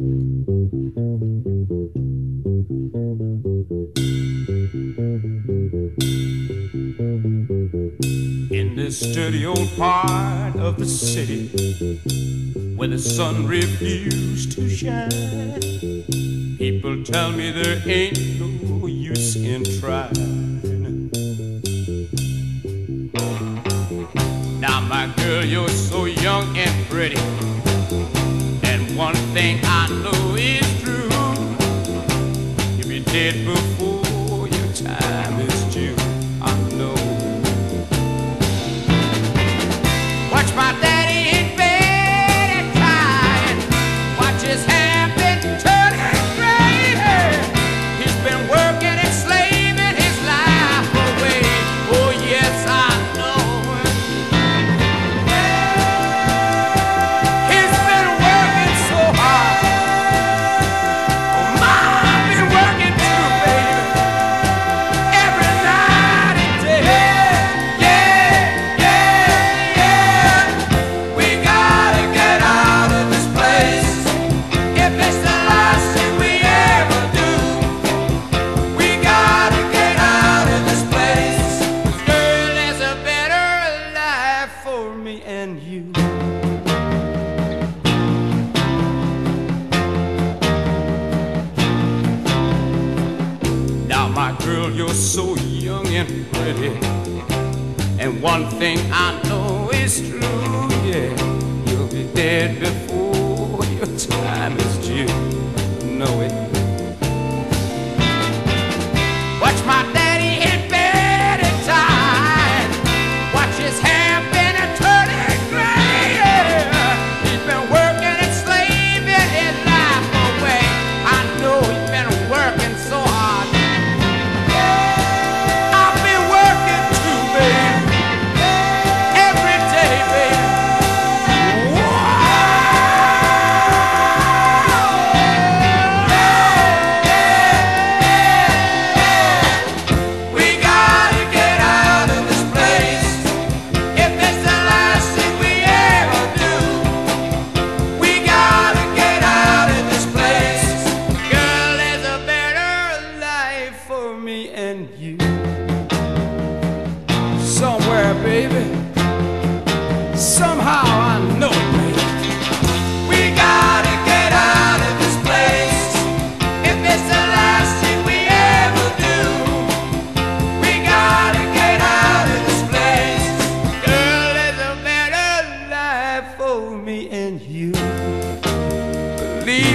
In this dirty old part of the city where the sun refused to shine, people tell me there ain't no use in trying. Now, my girl, you're so young and pretty. I know. me and you. Now, my girl, you're so young and pretty. And one thing I know is true, yeah, you'll be dead before.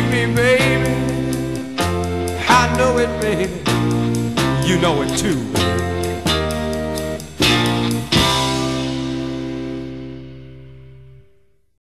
me, baby. I know it, baby. You know it too,